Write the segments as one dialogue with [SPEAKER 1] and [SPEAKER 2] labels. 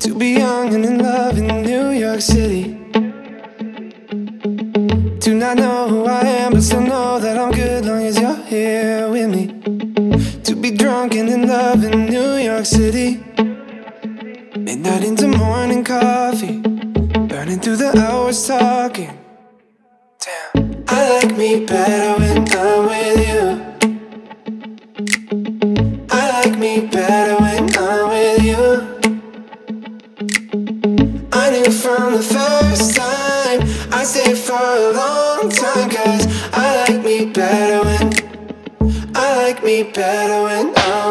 [SPEAKER 1] To be young and in love in New York City. Do not know who I am, but still know that I'm good long as you're here with me. To be drunk and in love in New York City. Midnight into morning coffee, burning through the hours talking. Damn, I like me better when I'm with you. I like me better when I'm with you. I knew from the first time I stayed for a long time Cause I like me better when I like me better when I'm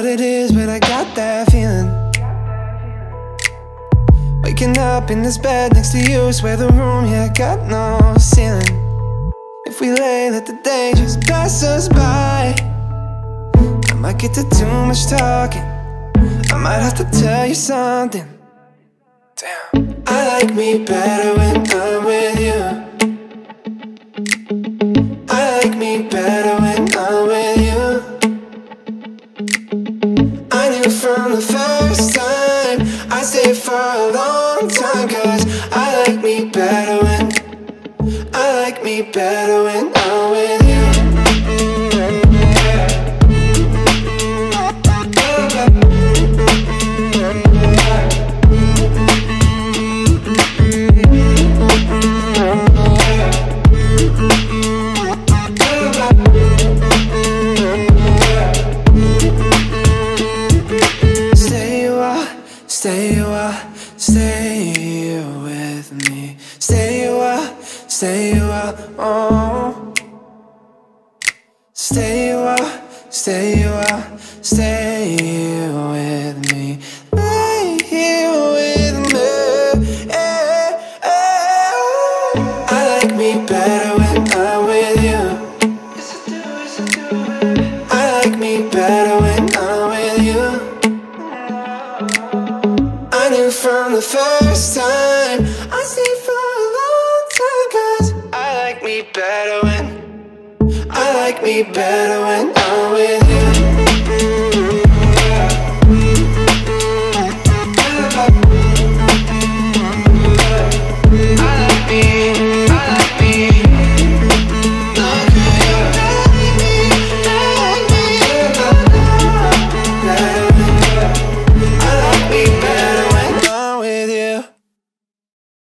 [SPEAKER 1] what it is, but I got that feeling. Waking up in this bed next to you, swear the room, yeah, got no ceiling. If we lay, let the day just pass us by. I might get to too much talking. I might have to tell you something. Damn. I like me better when I'm with you. I stayed for a long time Cause I like me better when I like me better when I'm with you stay with me. Stay a while, stay a while, oh. Stay a while, stay a while, stay with me. Lay here with me. eh, eh. I like me better when I'm with you. I like me better when I'm with you from the first time. I stayed for a long time Cause I like me better when I like me better when I'm with you.